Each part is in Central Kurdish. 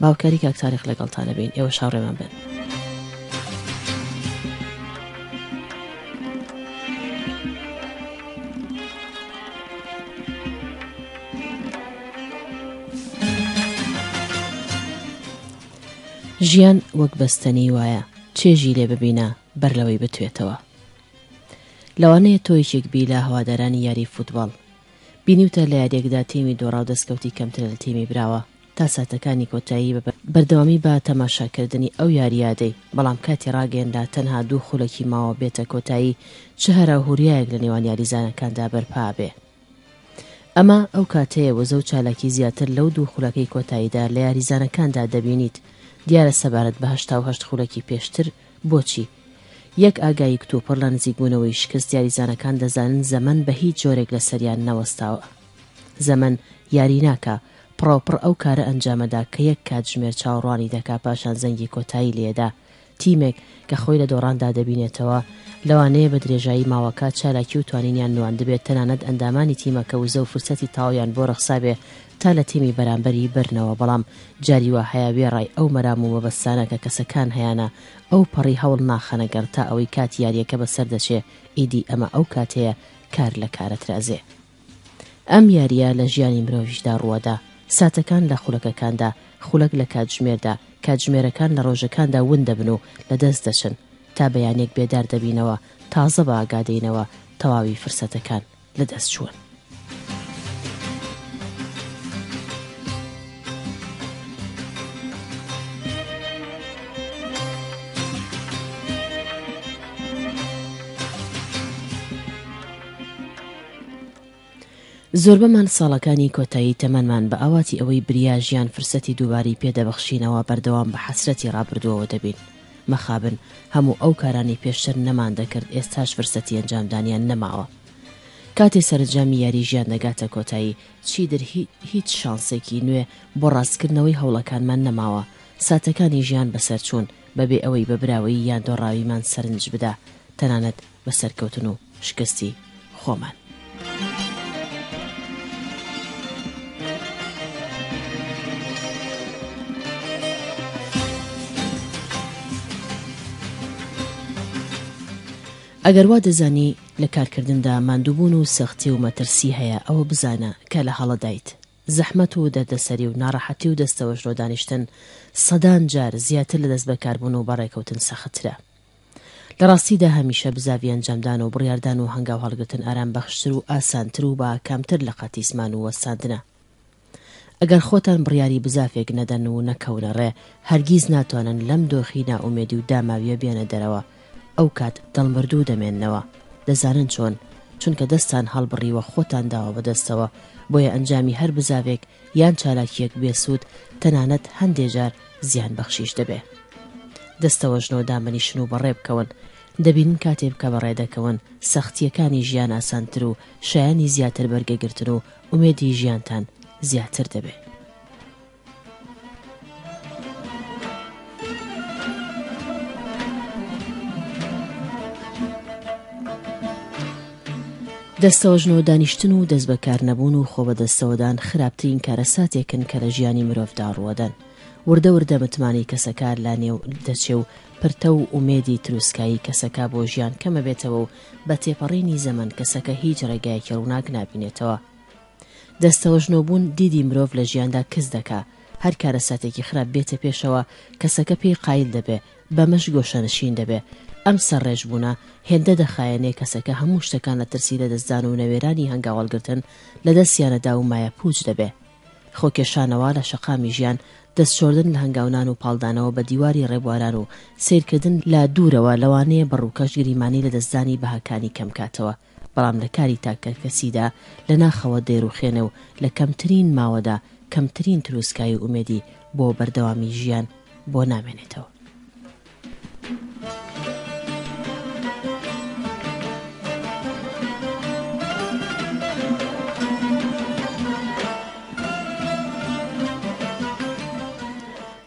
باوکاری کاک تاریق لەگەڵتانە بین ئێوەش هاوڕێمان بن. ژیان وەک بەستەنی وایە چێژی لێ ببینە بەر لەوەی بتوێتەوە لەوانەیە تۆیشێک بی لە هەوادارانی یاری فوتباڵ بینیوتە لە یادێکدا تیمی دۆڕاو دەستکەوتی کەمترە لە تیمی براوە تا ساتەکانی کۆتایی بە بەردەوامی بە تەماشاکردنی ئەو یاریادەی، بەڵام کاتی راگەیەنرا تەنها دوو خولەکی ماوە بێتە کۆتایی چ هەراوهوریایەک لە نێوان یاریزانەکاندا بەرپابێ. ئەمە ئەو کاتەیە وزە و چالاکی زیاتر لەو دوو خولەکەی کۆتاییدا لە یاریزانەکاندا دەبینیت، دیارە سەبارەت بە هەشتا و هەشت خولەکی پێشتر بۆچی؟ یەک ئاگایی کتوپڕ لە نزیکبوونەوەی شکست یاریزانەکان دەزانن زەمەن بە هیچ جۆرێک لەسەریان نەوەستاوە. زەمەن یاری ناکا، پڕاوپڕ ئەو کارە ئەنجامەدا کە یەک کاتژمێر چاوەڕوانی دەکا پاشان زەنگی کۆتایی لێدا. تیمێک کە خۆی لە دۆڕاندا دەبینێتەوە، لەوانەیە بە درێژایی ماوەکە چالاکی و توانینیان نواندبێت تەنانەت ئەندامانی تیمەکە وزە و فرسەتی تەواویان بۆ رەخسابێ تا لە تیمی بەرامبەری بەرنەوە بەڵام جاری وا هەیە وێڕای ئەو مەرام و مەبەستانە کە کەسەکان هەیانە ئەو پەڕی هەوڵ ناخەنە گەڕ تا ئەوەی کاتی یاریەکە بەسەر دەچێ ئیدی ئەمە ئەو کاتەیە کار لە کارە ترازێ. ئەم یارییە لە ژیانی مرۆڤیشدا ڕووەدا، ساتەکان لە خولەکەکاندا، خولەک لە کاتژمێردا، کاتژمێرەکان لە ڕۆژەکاندا ون دەبن و لە دەست دەچن، تا بەیانێک بێدار دەبینەوە، تازە بە ئاگا دێینەوە، تەواوی فرسەتەکان لە دەست چوون. زۆربەمان ساڵەکانی کۆتایی تەمەنمان بە ئاواتی ئەوەی بریا ژیان فرسەتی دووبارەی پێ دەبەخشینەوە بەردەوام بە حەسرەتی ڕابردووەوە دەبین. مەخابن هەموو ئەو کارانەی پێشتر نەمان دەکرد ئێستاش فرسەتی ئەنجامدانیان نەماوە. کاتێ سەرەنجامی یاری ژیان دەگاتە کۆتایی چیدر هیچ شانسێکی نوێ بۆ ڕاستکردنەوەی هەوڵەکانمان نەماوە، ساتەکانی ژیان بەسەرچوون بەبێ ئەوەی بە براوەیی یان دۆڕاویمان سەرنج بدا تەنانەت بە سەرکەوتن و شکستی خۆمان. ئەگەر وا دەزانی لە کارکردندا ماندووبوون و سەختی و مەترسی هەیە ئەوە بزانە کە لە هەڵەدایت. زەحمەت و دەردەسەری و ناڕەحەتی و دەستەوەشلۆ دانیشتن سەدان جار زیاتر لە دەستبەکاربوون و بەڕێکەوتن سەختترە. لە ڕاستیدا هەمیشە بزاڤی ئەنجامدان و بڕیاردان و هەنگاو هەڵگرتن ئارام بەخشتر و ئاسانتر و بە ئاکامتر لە قەتیسمان و وەستاندنە. ئەگەر خۆتان بڕیاری بزافێک نەدەن و نەکەونە ڕێ، هەرگیز ناتوانن لەم دۆخی نائومێدی و داماویە بێنە دەرەوە، ئەو کات دەڵمردوو دەمێننەوە، دەزانن چۆن؟ چونکە دەستان هەڵبڕیوە خۆتان داوە بە دەستەوە، بۆیە ئەنجامی هەر بزاڤێک یان چالاکیەک بێ سود تەنانەت هەندێ جار زیان بەخشیش دەبێ دەستەوەژنەوە دامەنیشن و بەڕێ بکەون دەبینن کاتێ بکە بەڕێ دەکەون سەختیەکانی ژیان ئاسانتر و شایەنی زیاتر بەرگەگرتن و ئومێدی ژیانتان زیاتر دەبێ. دەستەوەژنەوە دانیشتن و دەست بەکارنەبوون و خۆبەدەستەوەدان خراپترین کارەساتێکن کە لە ژیانی مرۆڤدا ڕوەدەن وردە وردە متمانەی کەسەکە لا نێو دەچێ و پرتە و ئومێدی تروسکایی کەسەکە بۆ ژیان کەمەبێتەوە و بە تێپەڕینی زەمەن کەسەکە هیچ ڕێگایەکی ڕووناک نابینێتەوە دەستەوەژنۆ بوون دیدی مرۆڤ لە ژیاندا کز دەکا، هەر کارەساتێکی خراپ بێتە پێشەوە کەسەکە پێی قایل دەبێ، بەمەش گۆشەنشین دەبێ. ئەم سەرڕێژ بوونە هێندە دەخایەنێ کەسەکە هەموو شتەکان لە ترسی لەدەستدان و نەوێرانی هەنگاوهەڵگرتن لە دەستیانەدا و مایەپووچ دەبێ. خۆکێشانەوە لە شەقامی ژیان، دەستشۆردن لە هەنگاونان و پاڵدانەوە بە دیواری ڕێبواران و سەیرکردن لە دوورەوە لەوانەیە بە ڕووکەش گریمانەی لەدەستدانی بەهاکانی کەم کاتەوە. بەڵام لە کاری تاکەکەسیدا لە ناخەوە دەیڕوخێنێ و لە کەمترین ماوەدا کەمترین تروسکایی و ئومێدی بۆ بەردەوامی ژیان بۆ نامێنێتەوە.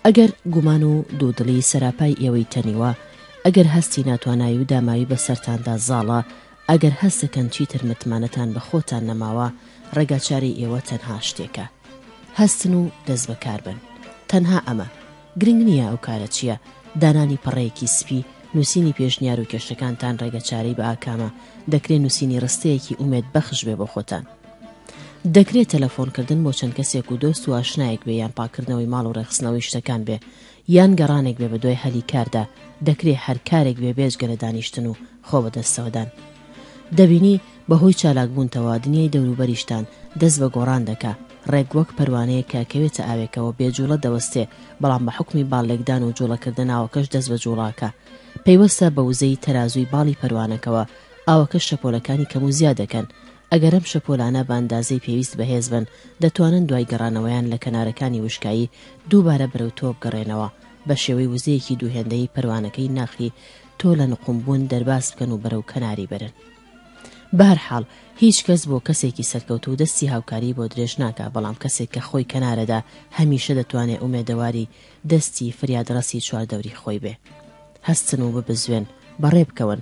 ئەگەر گومان و دوودڵی سەراپای ئێوەی تەنیوە، ئەگەر هەستی ناتوانایی و داماوی بە سەرتاندا زاڵە، ئەگەر هەست دەکەن چیتر متمانەتان بە خۆتان نەماوە، ڕێگاچارەی ئێوە تەنها شتێکە. هەستن و دەستبەکار بن. تەنها ئەمە. گرنگ نییە ئەو کارە چییە، دانانی پەڕەیەکی سپی، نووسینی پێشنیار و کێشەکانتان ڕێگەچارەی بە ئاکامە، دەکرێ نووسینی ڕستەیەکی ئومێد بەخش بێ بۆ خۆتان. دەکرێ تەلەفۆن کردن بۆ چەند کەسێک و دۆست و ئاشنایەک بێ یان پاککردنەوەی ماڵ و ڕێکخستنەوەی شتەکان بێ یان گەڕانێک بێ بەدوای هەلی کاردا، دەکرێ هەر کارێک بێ بێجگە لە دانیشتن و خۆ بەدەستەوەدان. دەبینی بەهۆی چالاکبوونتەوە دنیای دەوروبەریشتان دەست بە گۆڕان دەکا، ڕێک وەک پەروانەیەک کە کەوێتە ئاوێکەوە بێ جووڵە دەوەستێ، بەڵام بە حوکمی باڵ لێکدان و جووڵەکردە ناوەکەش دەست بە جووڵاکە پەیوەستە، بە وزەی تەرازووی باڵی پەروانەکەوە ئاوەکە شەپۆلەکانی کەم و زیا دەکەن، ئەگەر ئەم شەپۆلانە بە ئەندازەی پێویست بەهێز بن، دەتوانن دوای گەڕانەوەیان لە کەنارەکانی وشکایی دووبارە بەرەو تۆ بگەڕێنەوە، بە شێوەی وزەیەکی دووهێندەی پەروانەکەی ناخی تۆ لە نقومبوون دەرباز بکەن و بەرەو کەناری برن. بەهەرحاڵ، هیچ کەس بۆ کەسێکی سەرکەوتوو دەستی هاوکاریی بۆ درێژ ناکا، بەڵام کەسێک کە خۆی کەنارەدا هەمیشە دەتوانێ ئومێدەواری دەستی فریادڕەسی چواردەوری خۆی بێ. هەستن و ببزوێن، بەڕێ بکەون،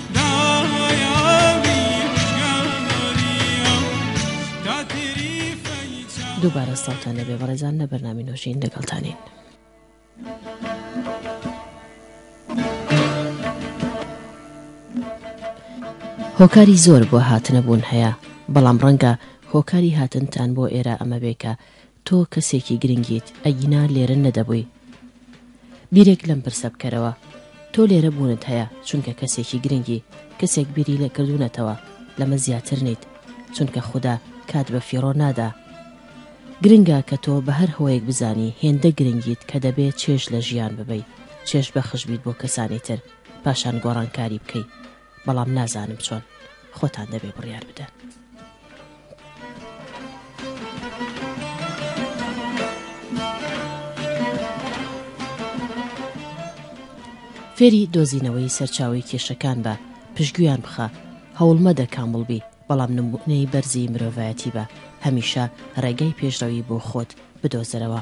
دووبارە سڵاوتان لێبێ بەڕێزان لە بەرنامی نۆژین لەگەڵتانین. هۆکاری زۆر بۆ هاتنەبوون هەیە بەڵام ڕەنگە هۆکاری هاتنتان بۆ ئێرە ئەمە بێکە تۆ کەسێکی گرنگیت ئەگینا لێرە نەدەبووی بیرێک لەم پرسە بکەرەوە تۆ لێرە بوونت هەیە چونکە کەسێکی گرنگی کەسێک بیری لە کردوونەتەوە لەمە زیاتر نیت چونکە خوددا کات بە فیڕۆ نادا گرنگە کە تۆ بە هەر هۆیەک بزانی هێندە گرنگیت کە دەبێت چێژ لە ژیان ببەی چێژ بەخش بیت بۆ کەسانی تر پاشان گۆڕانکاری بکەی بەڵام نازانم چۆن خۆتان دەبێ بڕیار بدەن. فێری دۆزینەوەی سەرچاوی کێشەکان بە پشگویان بخە هەوڵمەدە کامڵبی بەڵام نمونەی بەرزی مرۆڤایەتی بە هەمیشە ڕێگەی پێشڕەوی بۆ خۆت بدۆزەرەوە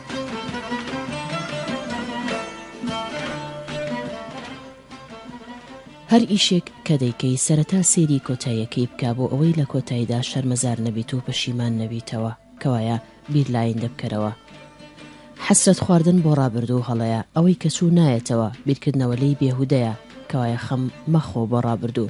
هەر ئیشێک کە دەیکەی سەرەتا سەیری کۆتاییەکەی بکە بۆ ئەوەی لە کۆتایدا شەرمەزار نەبیت و پەشیمان نەبیتەوە کەوایە بیر لایندە بکەرەوە حەسرەت خواردن بۆ ڕابردوو هەڵەیە ئەوەی کە چوو نایەتەوە بیرکردنەوە لێی بێهودەیە کەوایە خەم مەخۆ بۆ ڕابردوو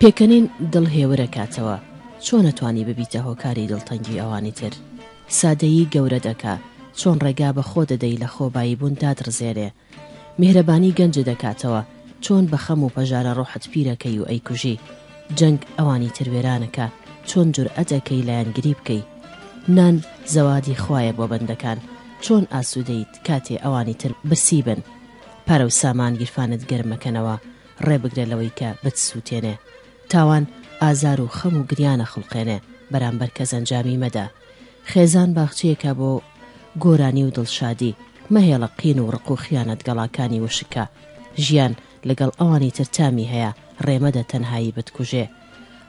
پێکەنین دڵ هێورەکاتەوە چۆن ئەتوانی ببیتە هۆکاری دڵتەنگی ئەوانی تر؟ سادەیی گەورە دەکا چۆن ڕێگا بە خۆ دەدەی لە خۆبایی بوون داتڕزێنێ؟ میهرەبانی گەنجدەکاتەوە چۆن بە خەم و پەژارە ڕۆحت پیرەکەی و ئەیکوژی؟ جەنگ ئەوانی تر وێرانەکا چۆن جورئەت ئەکەی لایەنگری بکەی نان زەوادی خوایە بۆ بەندەکان چۆن ئاسودەیت کاتێ ئەوانی تر برسی بن پارە و سامان گیرفانت گەرم مەکەنەوە ڕێ بگرە لەوەی کە بتسوتێنێ تاوان ئازار و خەم و گریان ئەخوڵقێنێ بەرامبەر کەس ئەنجامی مەدە خێزان باخچەیەکە بۆ گۆرانی و دڵشادی مەهێڵە قین و ڕق و خیانەت گەڵاکانی وشک کا ژیان لەگەڵ ئەوانی تر تامی هەیە ڕێمەدە تەنهایی بتکوژێ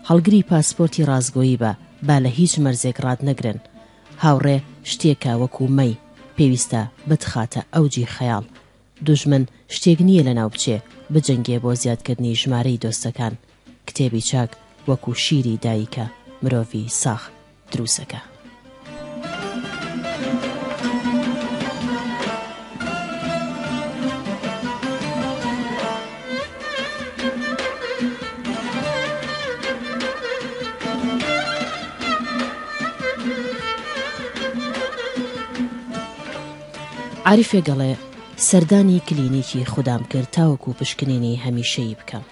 هەڵگری پاسپۆرتی ڕاستگۆیی بە با لە هیچ مەرزێک ڕات نەگرن هاوڕێ شتێکە وەکو مەی پێویستە بتخاتە ئەوجی خەیاڵ دوژمن شتێک نییە لەناو بچێ بجەنگێ بۆ زیادکردنی ژمارەی دۆستەکان کتێبی چاک وەکو شیری دایکە مرۆڤی ساخ دروسەکە. عارفێک ئەڵێ، سەردانی کلینیکی خودام کرد تاوەکو پشکنینی هەمیشەیی بکەم.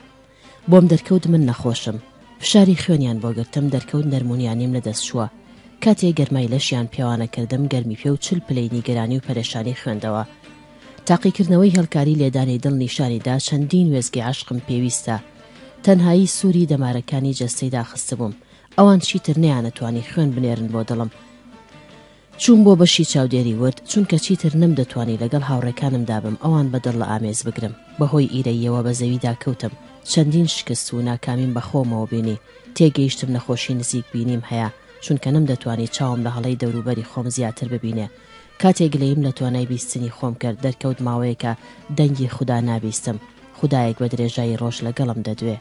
بۆم دەرکەوت من نەخۆشم فشاری خوێنیان بۆ گرتم دەرکەوت نەرمونیانیم لە دەست چووە کاتێ گەرمای لەشیان پێوانە کردم گەرمی پێ و چل پلەی نیگەرانی و پەرێشانی خوێندەوە تاقیکردنەوەی هێڵکاری لێدانی دڵ نیشانی دا چەندین وێزگی عەشقم پێویستە تەنهایی سوری دەمارەکانی جەستەی داخستبووم ئەوان چیتر نەیانەتوانی خوێن بنێرن بۆ دڵم چووم بۆ بەشی چاودێری ورد، چونکە چیتر نەمدەتوانی لەگەڵ هاوڕێکانمدا بم، ئەوان بە دڵ لەئامێز بگرم. بەهۆی ئیرەییەوە بە زەویدا کەوتم. چەندین شکست و ناکامیم بەخەومەوە بینی. تێگەیشتم نەخۆشی نزیک بینیم هەیە، چونکە نەمدەتوانی چاوم لە هەڵەی دەوروبەری خۆم زیاتر ببینێ. کاتێ گلەییم لە توانای بیستنی خۆم کرد، دەرکەوت ماوەیەکە دەنگی خودا نابیستم. خودایەک بە درێژایی ڕۆژ لەگەڵم دەدوێ.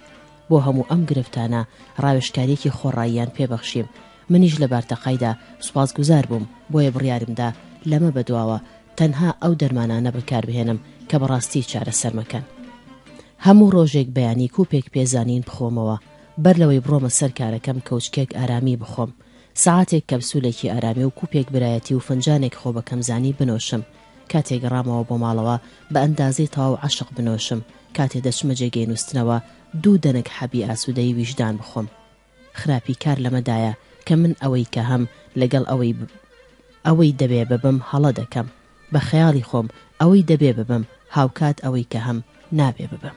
بۆ هەموو ئەم گرفتانە، ڕاوێژکارییەکی خۆڕاییان پێ بەخشیم. منیش لە بارتەقایدا سوپاس گوزار بووم بۆیە بڕیارم دا لەمە بە دواوە تەنها ئەو دەرمانانە بەکار بهێنم کە بەڕاستی چارەسەرمەکەن هەموو ڕۆژێک بەیانی کوپێک پێزانین بخۆمەوە بەر لەوەی بڕۆمە سەر کارەکەم کەوچکێک ئارامی بخۆم سەعاتێک کەپسولێکی ئارامی و کوپێک برایەتی و فنجانێک خۆ بە کەمزانی بنۆشم کاتێ گەڕامەوە بۆ ماڵەوە بە ئەندازەی تەواو عەشق بنۆشم کاتێ دەچمە جێگەی نووستنەوە دوو دەنک حەبی ئاسوودەی ویژدان بخۆم خراپی کار لەمەدایە کە من ئەوەی کە هەم لەگەڵ ئەوەی ئەوەی دەبێ ببم هەڵە دەکەم بە خەیاڵی خۆم ئەوەی دەبێ ببم هاوکات ئەوەی کە هەم نابێ ببم.